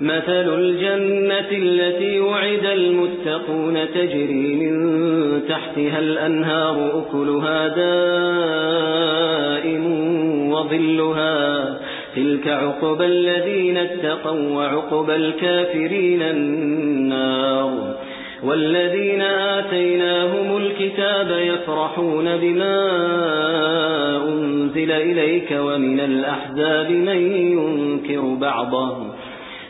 مثل الجنة التي وعد المتقون تجري من تحتها الأنهار أكلها دائم وظلها تلك عقب الذين اتقوا وعقب الكافرين النار والذين آتيناهم الكتاب يفرحون بما أنزل إليك ومن الأحزاب من ينكر بعضه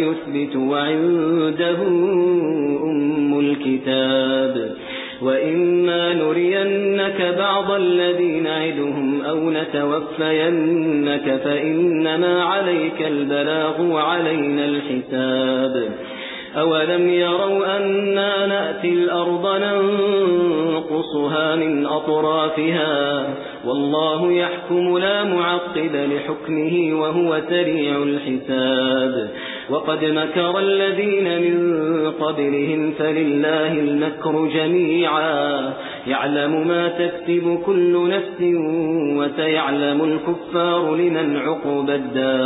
ويثبت وعنده أم الكتاب. وإما نرينك بعض الذين نعدهم أو نتوفينك فإنما عليك البلاغ وعلينا الحساب. أولم يروا أنا نأتي الأرض ننقصها من أطرافها؟ والله يحكم لا معقب لحكمه وهو سريع الحساب. وقد مكر الذين من قبلهم فلله المكر جميعا. يعلم ما تكتب كل نفس وسيعلم الكفار لمن عقب الدار.